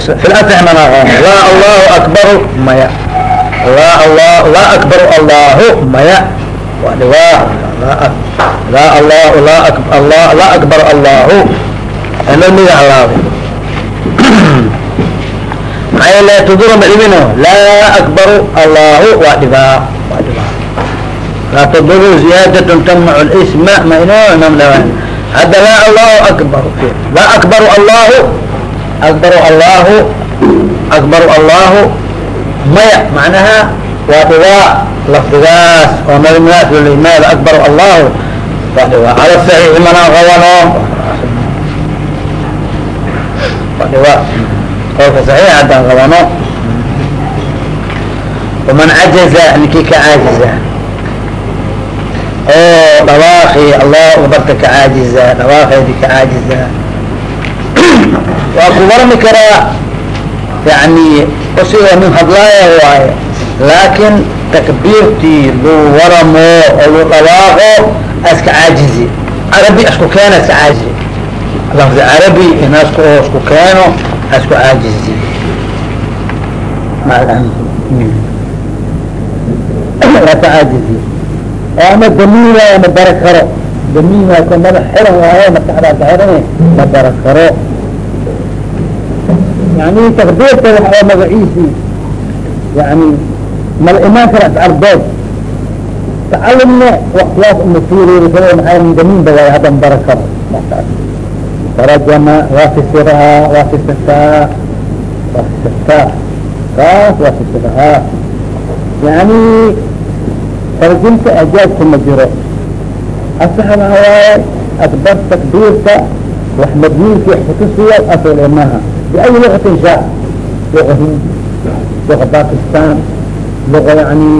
mayso filafix mana laa allahu akbaru maya. Laa allah laa akbaru allahu maya. Waa dhiwaa laa allahu laa allah laa akbar allahu. Anoo miga halaaday maxaa yeele tudura madhibino laa akbaru allahu waa dhibaa waa dhibaa laa taduru ziyaadatun tamnacu lisma ma inoo imam dhawan hadda laa allahu akbaru. Laa akbaru allahu akbar allahu akbar allahu maya macnaha waa dhigaa lafdigaas oo nabimigaas lolimaada akbar allahu waa dhigaa cala saxiixi mana qabano waa dhigaa qowlka saxiix haddaan qabano waman cajaza ninkii ka caajiza oo dhawaaqii allah barta ka caajiza dhawaaqeedii ka caajiza waa ku warmi karaa yani usigoo nin hadlaaya waayo laakin takbiirtii luu waramo oo lu dhawaaqo aska caajizi. Carabi asku keena aska caajizi. Lafdi carabi in asku isku keeno asku caajizi. Aka caajizi. Ama damiin waayo ma bara karo. Damiin waa ka xiran waayo maskaxdaa ka xiran ma bara karo yani takbiirta waxa magaciisii yani mal imaan kara ardood tacalumna waktiyaas uma fiiririsado maxaa damiin ba waayo hadda ma bara karo tarajama waa fisirahaa waa fisirtaa waa waa yani tarjimta ajaajka ma jiro asaxna waaye akbar takbiirta wax madniinki wax asal imaha lugatin shaa luga hind luga bakistan luga yani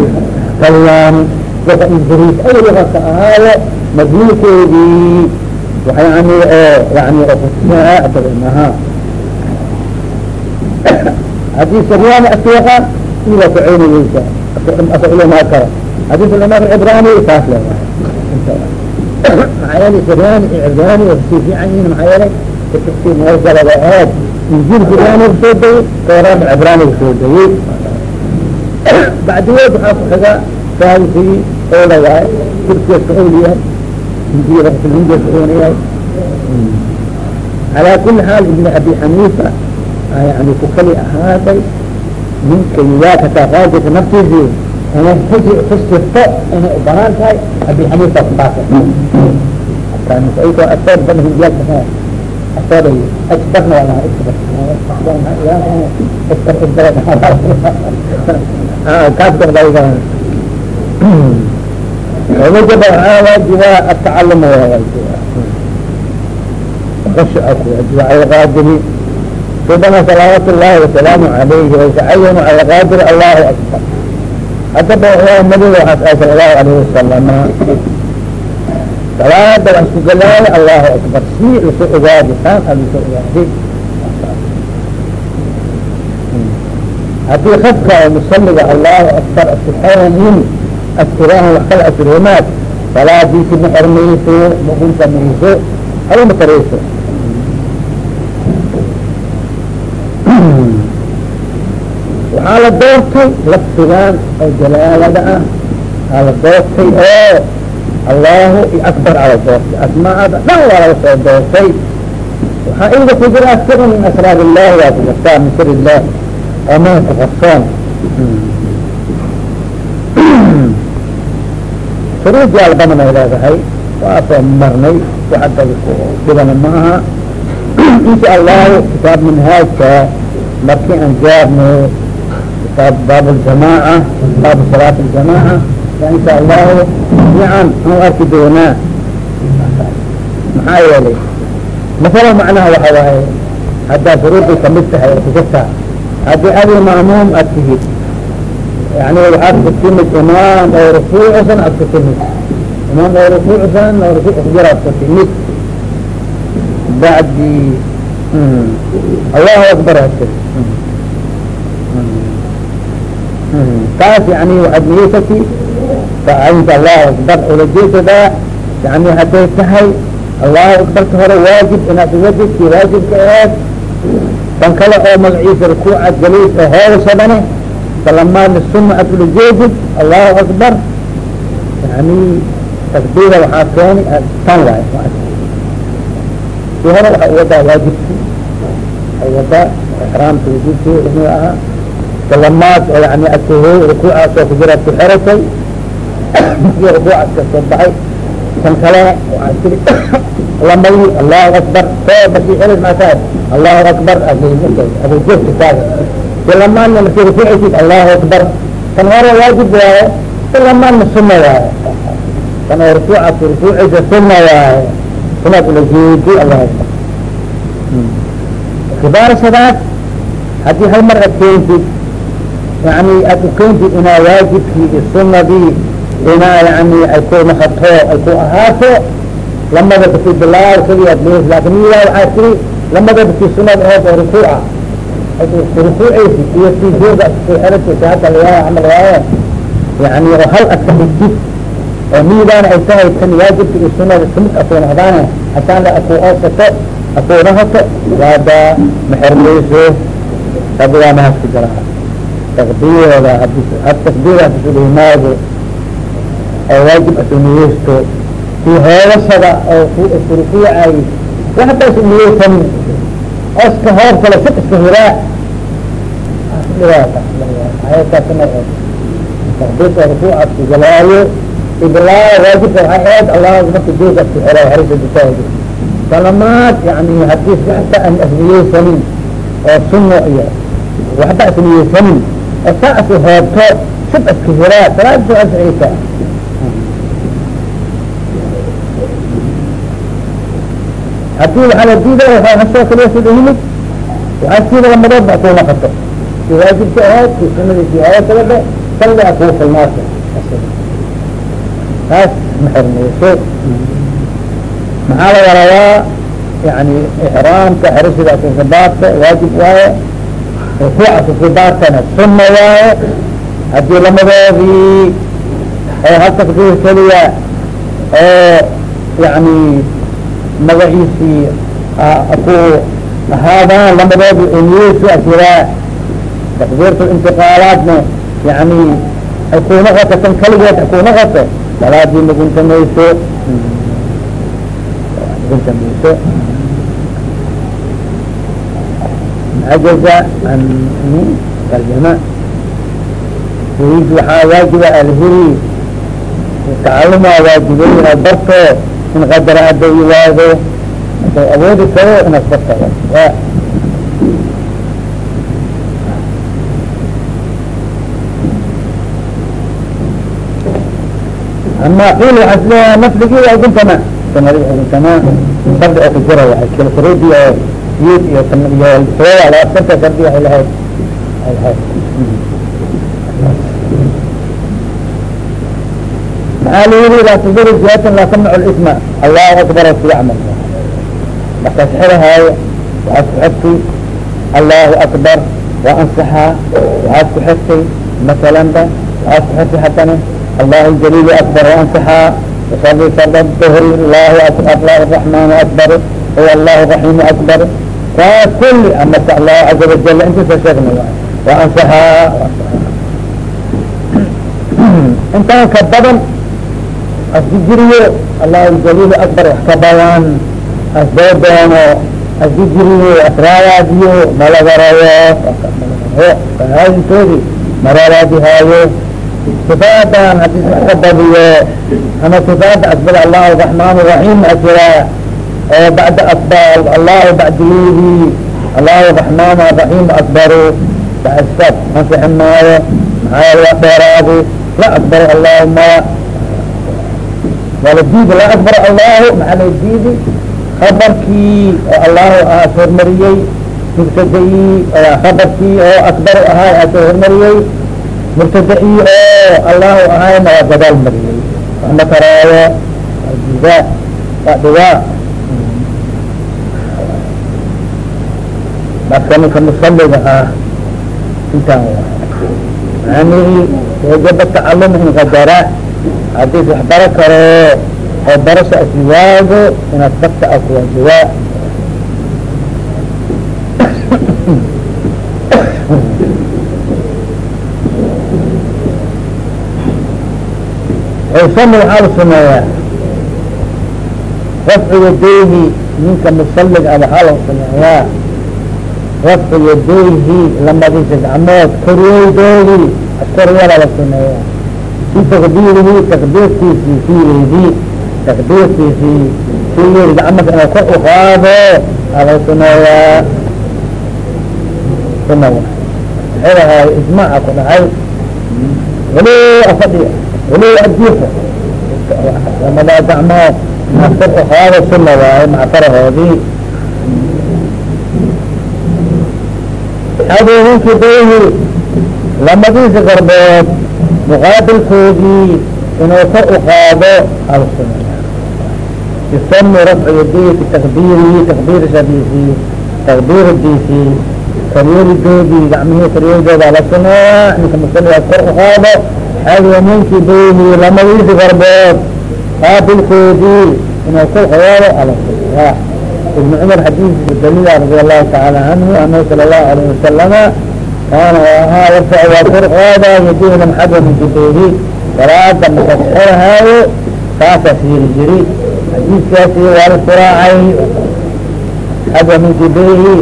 talyan luga ingiriis ay luga ka ahaayo madniinkeedii yani yani kutusiyaa asal imaha haddii saryaani asiyaqaan ila kuceynayeysa asal imaa kara haddii imaam ibrani taas le maxaa yeelay siryaani ibrani sii fiican yihiin maxaa yeelay kutubtii muwasalada injiilka ibrani soo dayey tooraada cibrani soo dayey bacdigeed waxaa ku xiga saadisii oola waaye turkiyaska owl yahay injiil injiilka oona yahay calaa kuli xaal ibn abi xaniifa yani ku kali ahaaday ninka yaakataa raajika naftiisii inay xusirto inay u bannaan tahay abi xaniifa odhay expertna waa lahaa expert wajaba waxaa waajiba atacaluma waa waajiba khushuca ku waajiba cala lqaadiri subana salawaat اllahi wasalaamu alayhi waytacayanu cala allahu akbar haddaba waxyaa nabiga waxaas aasa allahu alayh wasalama salaada waan isku galaayo allahu akbar. Si la soo ogaadi saan a la soo ogaadi haddii khafka oo musaliga allahu akbar asixoonin asiraahan wax kala asiroomaad salaadiisi ma xormayso ma untamayso haba ma tarayso. Waxaa la doortay lafdigaan oo jalaalada ah. Aa la doortay oo allahu iyo akbar ala doortay. Asmaada dhan waa laga soo doortay. Waxaa ida ku jira sir min asraar illahi waa ku jirtaa min sir illah mana ku qarsoon. Shuruud yaalbadan ay leedahay. Waa soo marnay waxada dhibana ma aha. Insha allahu kitaab manhaajka markii aan gaarno kitaab baab ljamaaca baabu salaat ljamaaca insha allahu fiican aan arki doonaa maxaa yeelay masala macnaha waxa waaye haddaa shuruuday ka mid tahay oo kujirtaa haddii adi ma'muum aad tihid yani waxaad ku timid imaam oo rukuucsan aad ku timid imaam oo rukuucsan oo rukuuc kujira aad ku timid bacdi allahu akbar hatiri taas yani waxaad niyeysati fainta allahu akbar ulajeedadaa yani hadday tahay allahu akbarka hore waajib inaad uwajidki waajibka aad kan kale oo magaciisa rukuuca galiis oo hoosabane salamaad lisuna atulajeedid allahu akbar yani takbiira waxaa keeni tan waay si hore waxa uwadaa waajibki ay wadaa ixraamka wujuubki inuu ahaa salamaad oo yani atahey rukuucaas oo kujira ku xeratay rukuucaas ka soo baxay kan kale waxaa tiri lamadi allahu akbar soo basi xelis maataa allahu akbar abujeedka taaga silamaadna marki rukuucaysid allahu akbar kan hore waajib waaye silamaadna suna waaye kan oo rukuucaas rukuucaysa suna waaye sunaad ula allahu akbar kibaarashadaas haddii hal mar ad keentid yani aad ukeentid inaa waajibkii sunadii inaa yani ay ku naqato ay ku ahaato lamada basi bilaaw keliya ad lees laakin miyaa waxaa tiri lamada basi sunad ood oo rukuuca rukuucaysid iyo sijooda kuxerataysa hadda layaa camal waaye yani oo hal adka dhigtid oo miidaana ay tahay tan waajibka iyo sunada ka mid akuu naqdaane hataan la akuu oosato akuu nahato waada maxermayso hada waa mahadka jiraa takbiirooda had takbiira hasulimaado oo waajib asuniyeysto si hoolashada oo kurukuucay waxba isuniyeysanin oska hoor kale si iska hiraa dhibaata rukuucaas kugalaayo iblaa waajibka waxay aad allah marka jooga ku xero harisa dutaadi salamaad yani haddii waxba aan asniyeysanin oo suno iyo waxba asniyeysanin oo saa asu hoobto sib iska hiraa salaad soo asceysa haddii waxaa la diida hasoo kaliya sida yimid waxaa siida lamadood ba kuu naqato si waajibka ahayd si sunadiisi ahayd kalaba salli a kuu filnaata taas maxermayso maxaa laga rabaa yani ixraamka xerashida kukubaarta waajib waaye rukuuca kukubaartana sunna waaye haddii lamadoodii oo hal takbiir keliya oo yani magaciisii ku ahaadaan lamadoodi uniyeysu asiraa takbiirta intiqaalaadna yani noqoto tan kaligeed noqoto salaadii maguntamayso maguntamayso cajaza an tarjama waxaa waajiba alhiri tacalumaa waajibay inaad barto in qadara hadda iwaado haday awoodi karo wa ama waxaa isleeyaha nafligii waa guntama sanadi guntama shardi oo ku jira waay kila shuruudi yud iyo iyo sababa labaasanta shardi ay lahayd ay lahayd maxaa lyii laa tdri jihatan laa tamnac اlsma allahu akbar ku camal marka sxirahaayo waxaad ku xigtay allahu akbar waa ansaxaa waxaad ku xigtay matalanba waxaad ku xigtay haddana allahu jaliilu akbar waa ansaxaa wsali sada dhri lah raxmaan akbar o allahu raxiimu akbar kaa kuli amase allahu caza wajala intaasa sheegnay waa ansaxaa intaan badan asijiriyo allahjaliil akbar wax ka badan asdoodono asijiriyo asraaraadiyo malagarayo haadintoodi maraaraadihaayo sifaadaan haddii wax ka badiyo ama sifaada asbad allah raxmaan raxiim asira oo bacda asbal allah bacdileedi allah raxmaan raxiim asbaru baasab anfixi maayo maxaa la dheeraadi la asbaro allahuma waa la diidi la asbar allahu maxaa la diidi habarkii oo allahu aas hormariyey mubtadayi habarkii oo asbaru ahaa aasoo hormariyey. Murtadaci oo allahu ahayna waa gadaal mariyey. Waxma karaayo dida waa dhigaa marka ninka musaliga ah intaan yani wajaba tacalum qadara haddii wax baro karo oo barasha aswaago inaad barta akuwajiba xusama waxaa la sameeyaa. Rafcu yadayhi ninka musallig a waxaa la sameeyaa. Rafcu yadayhi lamadiisa gacmood koriyeydoodii askoryala la sameeyaa fi takbiirihi takbiirtiisii fiileydii takbiirtiisii fiileedi gacmaka inuu kor uqaado ala sameeyaa suna maxay ahaay ijmaaca ku dhacay. Walo afadhi walo addiisa lamadaa gacmood inaad kor uqaado suna waaye macfarahoodii adeeginkii bayhi lamadiisa garbood muqaabilkoodii inuu kor uqaado ala sameeya yusami rafcu yadayhi bitakbiirihi takbiirshadiisii takbiiradiisii karyeridoodii gacmihii karyeridooda la sameeyaa ninka musaligaas kor uqaado adeeninkii bayhi lamadiisa garbood qaabilkoodii inuu kor uqaado ala sameeyaa ibn cumar xadiiskiisa radi allahu taala canhu anahu sala allahu alayh wasalama kaana ahaa yarfac waa kor qaada yadihi lamxada min jibeyhi salaada makaxorahaayo saasaa fiiri jiri xadiiskaasi waa la suraacay xadwa min jibeyhi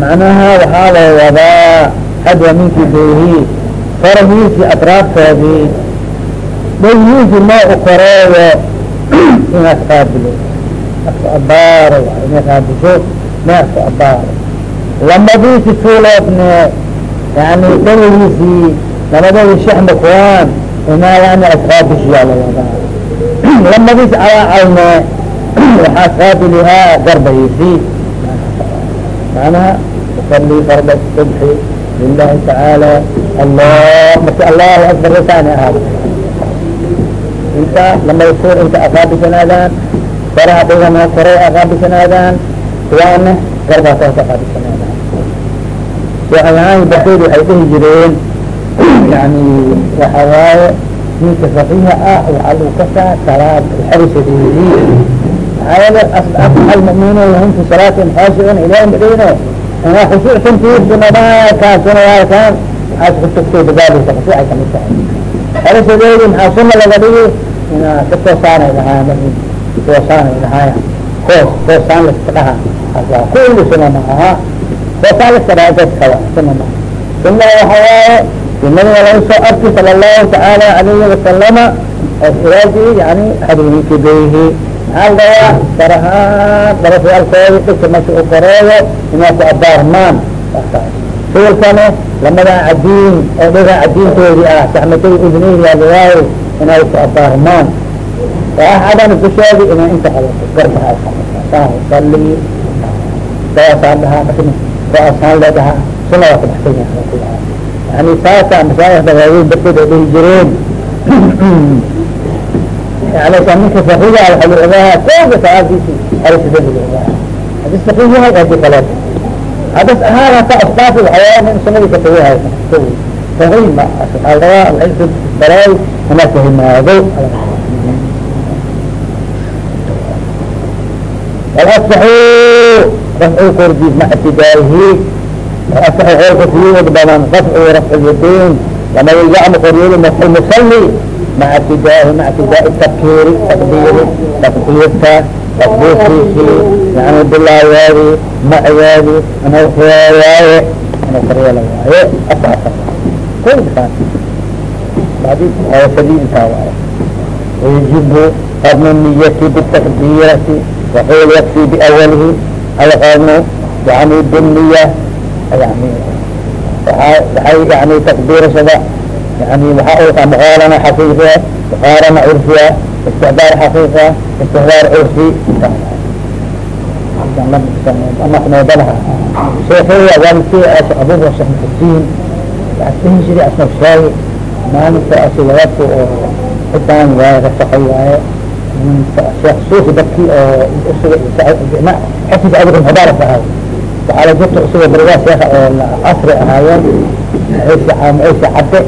macnaha waxaa loo wadaa xadwa min jibeyhi farahiisi atraaftoodii dhayiisi ma u koreeyo inaad qaabilo afka abaaro inay qaabisho ma afka abaaro lamadiisi fuuloodne yani dhawigiisii lamadooda shaxma kuwaan inaa yani asqaabishiyaa la wadaa lamadiisi calaacalne waxaa qaabilihaa garbahiisii macnaha usalli farda subxi lilahi tacaala allah marki allahu akbar rasaani ahaado inta lamada fuul inta aqaabishanaadaan faraha dhigana koray aqaabishanaadaan kuwaana garbaas oo ka waaan bakeed waxay dhihi jireen yani waxa waaye ninka faqiha ah waxaa lagu kasaa salaad xarisadeedii maxaa yeele almu'minuuna hum salaatin khaashicuun ilahi madheyno inaa khushuucsantii sunadakaa sunadaakan maxaas kutugtay badaalisa khushuucay ka mid tahay. Xarisadeedi maxaa suna laga dhigi inaa ka toosaanay dhahaaya toosaanay dhahaaya koos toosaan laska dhaha asa kulli suna ma aha ma sunada waxa waaye nabiga laga soo arki sala allahu tacaala alayhi wasalama oo yani habeenkii bayhi maxaa la dhahaa farahaan darafyaalkoodi dhigta marka u koreeyo inaa ku abaarmaan suulkane lamadaa cadiin oo dhiga cadiintoodii ah saxmatay udneyhi alawaayo inay ku abaarmaan waaxadan dusheedi inay inta qabato garbahaa sali saasaan dhahaa saasaan le dhahaa suna waa yahay yani saasa masaaixda waaweyn darkood ay dhihi jireen alasa ninka fakiga waxa la ogaa kooga salaadiisi arisidada la ogaa hadis fakig yahay hadi kaleet hadas ahaan hata asbaaf waxayaa nin sunadii katayahay fakig ma waxaa rabaa alxilsu baray inaa fahimaado walasaxu rafcu kordiis ma ictidaahi وأصح غير كثير بدن رفع ورفع اليدين لما يجعل قريب رفع المصلي مع ابتداء مع ابتداء التفكير تقدير تقدير تقدير فيه يعني بالله واري مع واري أنا واري أنا قريب واري أصح كل كان بعدين هو سبيل تاواري ويجب قرن النية بالتقديرة وحول يكفي بأوله ayxoogno yani demiya yani waay yani takbirashada yani waxa mqaalana xaqiiqiya xaqiiqa istixbaar curfi amadadaha sheekheya walki abuba xifdiga adiga mubarak ahay waxaa la jirta isagoo barigaa sheeka oo casri ahaayeen maciisi cabde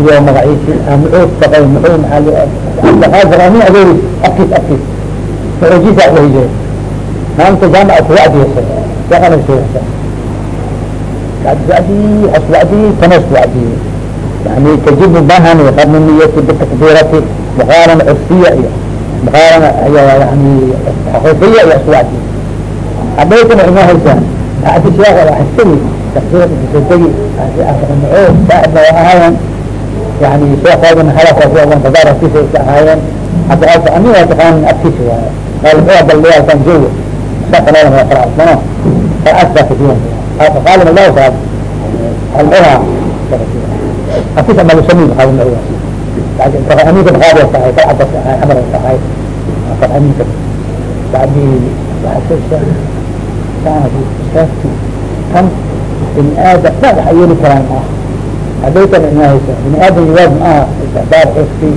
iyo magaciisi macuud baqay muxuu maaa nin adeeri afkiis afkiis macuujiisa uhiye maalinta jaamica kuga adiyeysa sheekana sheegaysa wadi as wadi tanas wadi yani tajib baahan qarn niyati bitakbirati muqaaran curfiya iyo muqaaran yani xuquuqiya iyo aswadi hadaytana ima haysaa adi sheekh waxasagi takbirati bisadegi mao saaxibna waa ahaayen yani sheekhoodana halakaas tadarkiisa iska ahaayeen hadda alka ani waa taqaanin afkiisa waaye qaalmuxuu baldiyaalkan joga sakanoodan waa faracsano faraas baa kasiyan qaalin allahu taala qalmuha afkiisa malusami qaalin allahu aminka bakaari tahay kal cabas tahay amar tahay kal aminka bacdi kan bini aadam ma waxa yeeli karaan ah hadaytan imahaysa bini aadam yawaad ma aha isticdaar xifki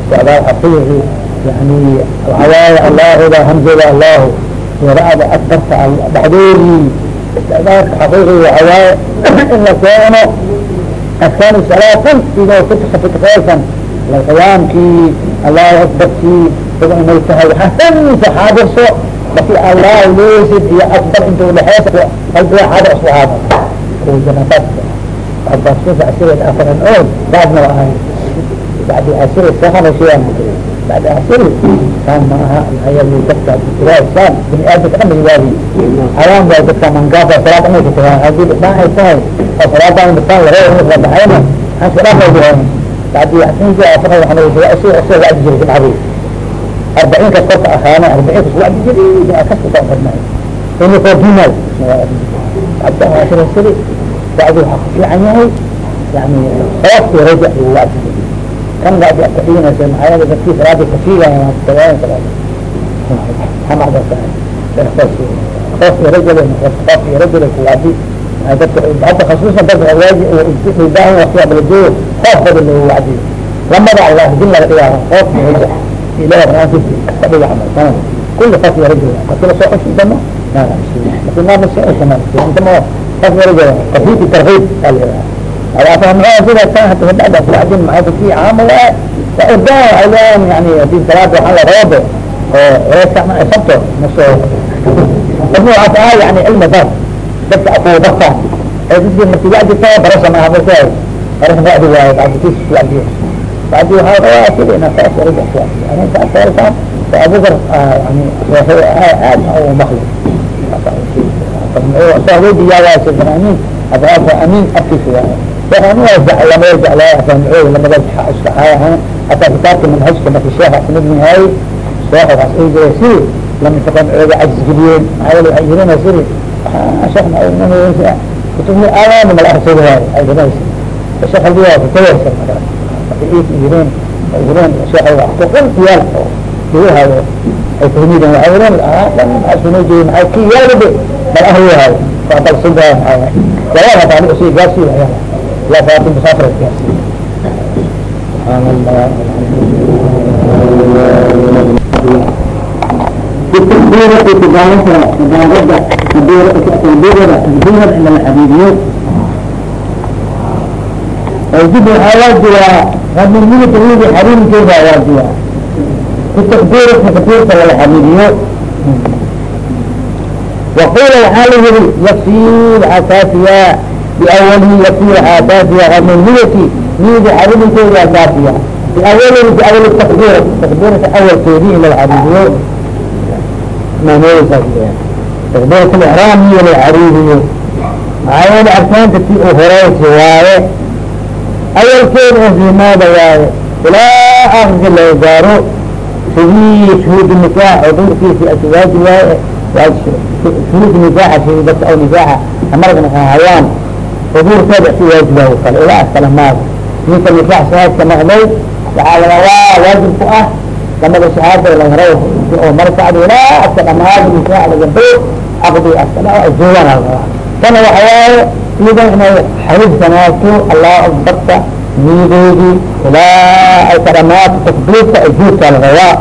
isticdaar xaqiiqi yani alcawaaya allahuda hamzada allahu wara'ada akbarta dhexdoodii isticdaarka xaqiiqi waxawaaye in la keeno askaani salaatan idoo kutakafitaqeysan qiyaamkii allahu akbarkii sida inay tahay waxaa dhansa xaadirso laki allah lesid iyo akbar inta udhexeysa qalbiga xaadir isku haada janabaad abasusa asireed afaran oo baadna wa ahay bacdi asiri sahana shiyan bacdi asiri kan ma aha ayagi dadka iraasan bini aadamka dhan iwaadi ayaan waa dadka mangaaba salaad inay ka tagaan haddii dhisaan ay tahay oo salaadan dhisaan laree in la baxayna aan khilaafay yahay bacdi asinki afara waxaan leeyahay asiri asiri wacdi jiray simcadi arbaciin kas korka ahaana arbaciin kas wacdi jiray kaska ka fadnaay ini koo diinay bacdi asiri asiri bacdi waxaa ku fiican yahay yani sababkii rajac iyo wacdi kan bacdi ad kadhiginaysa maxaa yeele dadkii salaada kafiigaya waa kutagaayan salaada خوفي رجل خوفي رجل كوادي dadka hadda khasuusan dadka awaaji baahan waqtiga balajoogo khoof badan loo wacdi lamada allah din laga dhigaa khoof iyo rajac ilaah raantiisi ka dhiga camal sana kulli khof iyo rajul markii lasoo cushi damo lakin ma lasoo cusha intama خوف iyo rajul tarhiib iyo tarhiib aa la yidhaha هذا فهم سيدا كان حتى بعد بعدين معه في عام ولا وقدام عليهم يعني في ثلاثة وحلا رابع وليس ما يصبته نص ابن عطاء يعني علم ذات بس أقوى بطة هذه من بعد كده برسم مع مسائل برسم بعد واحد بعد كيس بعد بعد هذا كده badi waaa rabaa asaga inaa ka afwaraysaa arinta afwaraysaa oo abubakar yani aad u bakli sahweydiyaagaasi fanaanin abaa fanaanin afkiisa waa fanaanin waa jeclamaya jeclaaya fanaanicooda lamada iskaxaayahan hataa kitaabka manhajka marka sheekha ka mid mihaay sheekha waas ay jira siri lama fanaanicooda cajis geliyeen maxaa yeele waxay jireen siri sheekna ay kutubni aadaana mala arsada waayo ay jiranaysa sheekh hadiyaa kutagaysa markaas jireen ay hireen boqol kiyaal oo laguhaayo ay fahmideen waxay ireen dhan asunoo jooy maaa ki yaalade bal ahriyahayo fadalsinbaa maaa gayaa hataa anigu sii gaarsiiya ayaa yaa faatin musaafir gaarsiiya subxaan allah aa haddii la xadiidiyo masjid waxaa waajiba xamidnimo tawhiida xariirkeeda waajiba kutakbiir takbiirta lala xamidiyo waquula waxaa la yihi yafsir xasaafiya biawalihi yafsir xasaafiya xamidnimati niyada xariirkeeda asaafiya biawalihi biawali takbiir takbiirta awalkeedii in lala xamidiyo maanooyinkaas takbiirat iyo lala xariiriyo maxaa yeele arkaanta ti u horeysi waaye ayalkeed hsimaada waaye ilaa akrka loo gaaro shahii shuhuud nikaax oo duurkiisi aswaaj waaye shuhuud nikaaxa shahiidata aw nikaaxa amarg hayaan xuduurkeeda aswaajbaa u kale ilaa askala maada ninka nikaax shahaadka maqday waxaa lagawaa waajib ku ah lamada shahaada lahera oo markacd ilaa aska dhamaad nikaax lagadoo caqdi aska dhaco ajuuban tana waxawaaye iyago inay xamid sameyto allahu akbarta niyadeedii ilaa ay ka dhamaato takbiirta ay juurkaa la rabaa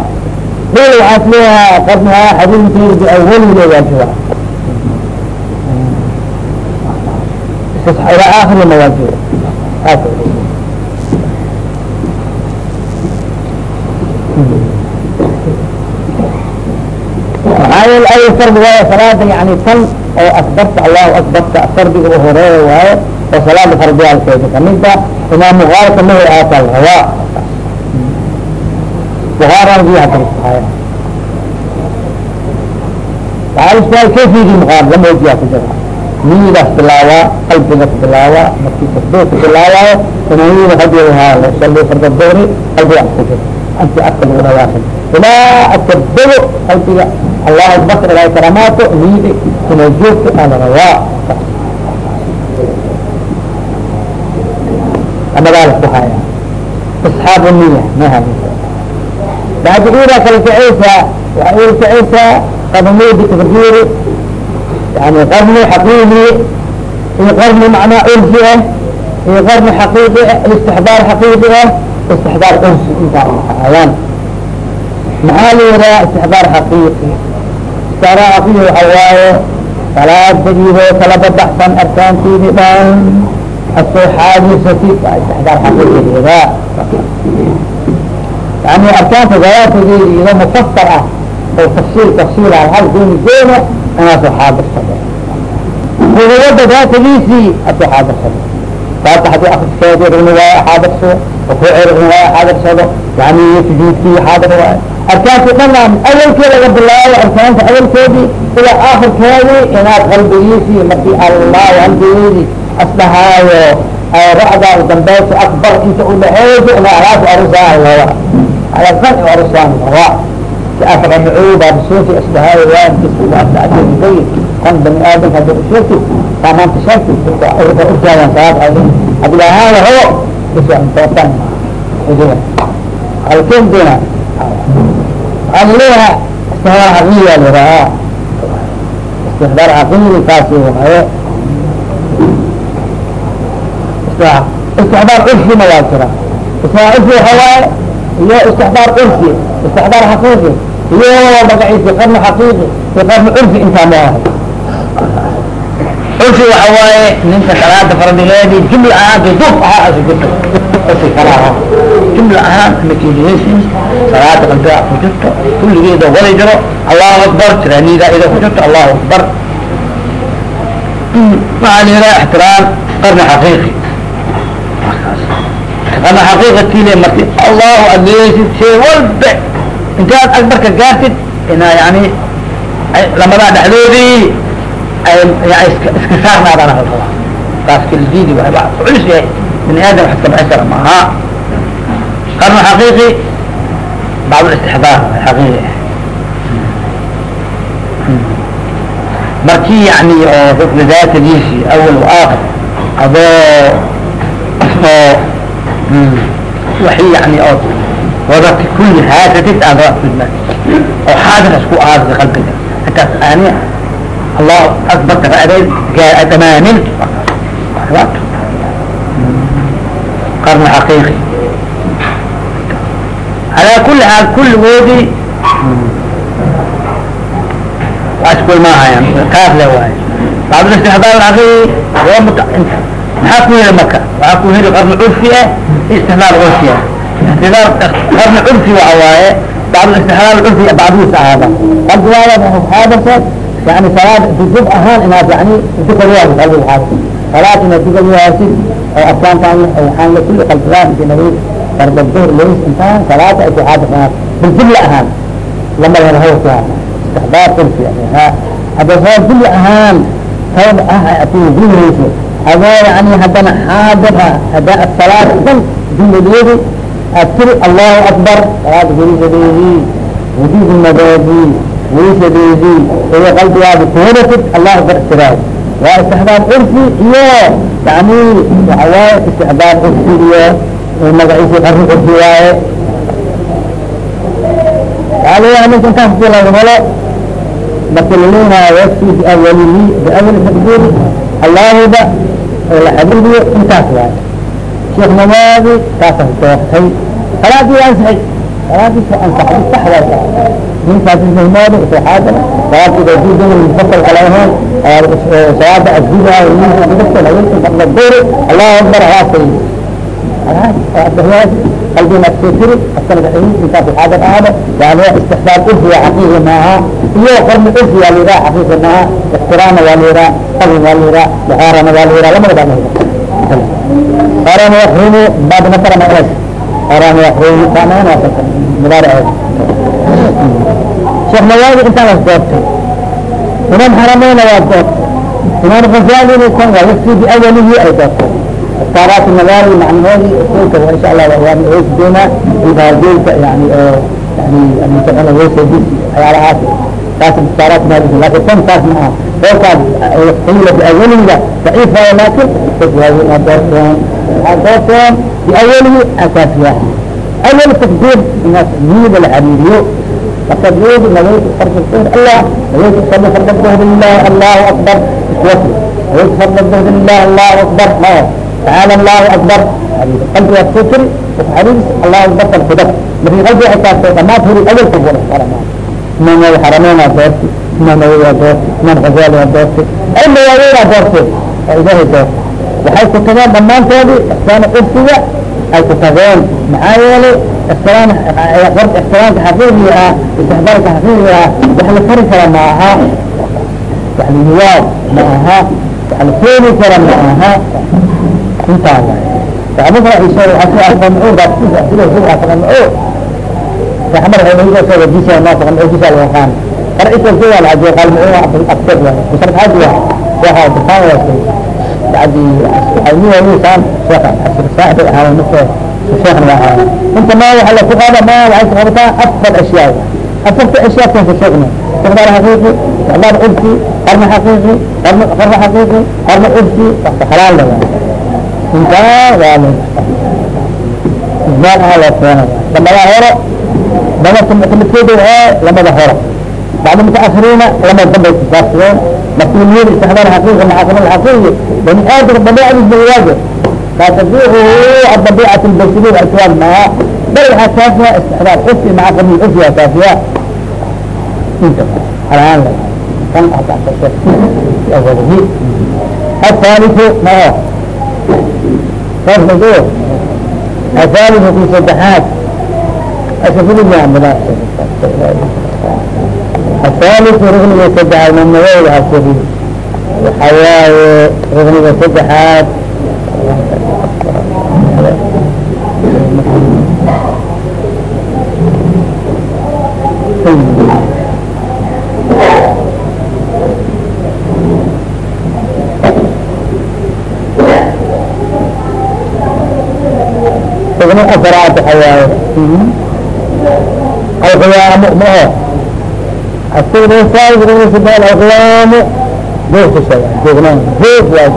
dol waxaas leeyahaa qarnihaa habeenkeeda biawaliga waajiba ilaa aakhiri ma waajibo saas maxaa yeele awel fardi waayo salaada yani tan oo akbarta allahu akbarta fardiga u horreeya waayo oo salaada fardiyaalkeeda kamida imaam muqaalka mahi aata alrawaa buhaarana bi hadrisahaya waxaa istaal kayfiyadii muqaar lama ojiyaa ku jira niyidaas bilaawaa qalbiga ku bilaawaa markii tasbih ku bilaawaayo inayida haddii haa sali farda duhri qalbiga ku jira anti afka lagu dhawaaqin ilaa akabado qalbiga allah akbar ilaa karamaato niyidi inay joogto ala rawaa amadaala ku haya asxaabu niya maha bacdi ira kala kaceysaa waxay ila kaceysaa qadamay bitakbiiri yani qarni xaqiiqi iyo qarni macnaa curfi ah iyo qarni xaqiiqi ah istixdaar xaqiiqi ah istixdaar curfi intaa ayaan maxaa la yihaha istixdaar xaqiiqi istixdaar xaqiiqi waxa waaye salaadadiidoo kala badaxsan arkaantiidi dhan asoo xaadirsatid waa istixdaar xaqiiqi yihaa yani arkaanta zawaatedeedi iyadoo mufasar ah oo tafsiil tafsiila hal gooni goona inaasoo xaadirsado ruwada daatadiisii asoo xaadirsado saata haddii akriskeedi rugni waayo xaadirsado rukuuci rugni waayo xaadirsado yani sujuudkii xaadir waayo arkaanti dhanaan awalkii laga bilaabo arkaanta awalkeedii ilaa aakirkeedii inaad qalbigiisii markii allah halgeedi asdhahaayo racda udambeysa akbar inta udhaxeeyso inaa alaas arusaan lawa alasan arusaan lawa afra macuuda rasuulki asdhahaayo waankiiskuwaasaaday kan bani aadam hadi ushirti saamaanta sharti urtaagan saad adilahaada ho isantootan idiga halkendina waxaa laleeyaha istixdaar xaqiiya lirahaa istixdaar xaqiiyi kaasi waaye istixdaar curfina waa jira istixdaar curfi waxa waaye iyo istixdaar curfi istixdaar xaqiiqi iyo magaciisi qarni xaqiiqi iyo qarni curfi intaa ma ahay curfi waxa waaye ninka salaada fardigeedii jumla ahaan duf ahaa asu jirto curfi kalaa jumla ahaan makiiliyeysin salaada qalbiga ku jirto kulligeeda wali jiro. Allahu akbar tiraanida ida ku jirto allahu akbar. Waxaa la yidhaha ixtiraam qarni xaqiiqi. Qarni xaqiiqatii le marki allahu adleysid shay walba. Intaad akbarka gaartid inaa yani lamadaa dhexdoodii iska saarnaadaan rabaa taas kaldiidi waay wa culus yahay bini aadam waxad ka baxi kara maaha qarni xaqiiqi bacd istixdaar xaqiiqi markii yani oo rukni daatadiisi awal waaakir adoo oo waxi yani oo wadati kulli haasatid aan raafidna oo xaadir isku aadisa qalbiga intaas aani dhamaanin qarni xaqiiqi alaa kuli xaal kulligoodii waa isku imaahayaan kaas le waaye bacd istixdaar xaqiiqi waa mut maxaa ku heli marka waxaa ku heli qarni curfi ah istixdaar curfi ah istixdaar qarni curfi waxa waaye bacd istixdaar curfi bacdiisa ahaada qalbigaada xaadirsa yani salaad dujub ahaan inaad yani dukadayaasid qalbiga xaadir salaad inaad dukadayaasid oo arkaantaan waxaan kulli qalbigaan inti nabi farda lays intaan salaada ay ku xaadirsanaa biljumla ahaan lama laga hawsa istixdaar curfi ha hadda salaad jumla ahaan tawba ah atii jumlayso adoo yani haddana xaadira hada asalaad dhan jumladeedi aad tiri allahu akbar salaada gerisadeedii wujuudnimadeedii weysadeedii iyo qalbigaada kuwadatid allah akbar istiraad waa istixdaar curfi iyo yani waxawaaye istixdaar curfi iyo magaciisi qarni curfi waaye waxaa leeyahay ninka intaas haddii laga helo marka la leeyahay yakfi biawalihi biawali takbiiri allahuba oo la xadidiyo intaas waaye sheekh namaadi taasas doortay salaadii ansixay salaadii soo ansaxay sax waay ninkaas namaadi soo xaadira salaadii dajidan mufasal kalahayn salaada asjidaayo ninka dadka haweenka fadla duuri allahu akbar haasay qalbi nafsitiri asanad intaas xaadar aado yani istixbaab ufiya xaqiiqi maaha iyo qormi ufiya liraa xaqiiqi maaha ixtiraamna waa liraa qabri waa liraa buxaarana waa liraa lamada baa liraa qarana yaxrumu baab nasara ma ees qarana yaxrumu kaanaan waa mudaariceed sheekh nawawi intaan was doortay imaam xaramayna waa doortay imaam ghazalina kan waa yakfi biawalihi ay doortay اختارات النواري معنوي اصولك وان شاء الله وان ايش بينا اذا جيت يعني اه يعني المتعلم ليس دي على عاصر تاسم اختارات نواري لكن كم تاس معها فوقع قيلة بأوله ضعيفة ولكن تجهزون دورتهم دورتهم بأوله أساسية أول تقدير الناس مين الحريريو فقدير نويت فرق الخير الله نويت صلى فرق الظهر الله الله أكبر إخوتي نويت فرق الظهر الله الله أكبر ما تعالى الله أكبر قلب الفكر وحديث الله أكبر الخدف الذي قلب حتى mana xarameyn aa doorti mana waa doorti man cigaal waa doorti cilmi waaweynaa doorti oo ilaahay doorti waxay ku tageen dhammaantoodii ixsaanu qudsiga ay ku tageen maxaa yeelay ixtiraan ixtiraamka xaqiiqiga ah istixbaarka xaqiiqiga ah wax la kari kara ma aha wax la yuwaad ma aha wax la keeni kara ma aha intaa waay saxaabada waxay sheegeen waxaa ku arkay macuud baa kusa asila subaxa macuud soo wajisa la yaqaan qar isoo sida la ajiyo qal mamcuur aktar wa kusar hadi wa waxa dafaan wa shay بعد حيوي ويسان شيخ عشر صاحب هذا مثل الشيخ معاه انت ما وحلا فقادة ما وعيش غبطة افضل اشياء افضل اشياء كان في شغلنا استقبال حقيقي استقبال قدسي قرن حقيقي قرن حقيقي قرن قدسي حلال لنا intaa waa isbaan aha loo keenay lamada horo dabata midkeed lamada hore bacd mutaahiriina lamada dambay kusaabsadeen mas'uuliyada istixdaar xaqiiqa maxaakama alxaqiiqi bani aadam dabeecadiisa waaga taatabiicu dabiicat lbashiriin aswaal maaha bal waxaa kaafiya istixdaar cufi maxaakama lcufiya kaafiya halaan الثالث رغم يصدح من النووي العصري وحياة رغم يصدحات رغم أفراد حياة القيام magaalo mmaho asaglaaam joogsashaga joognaan joog waa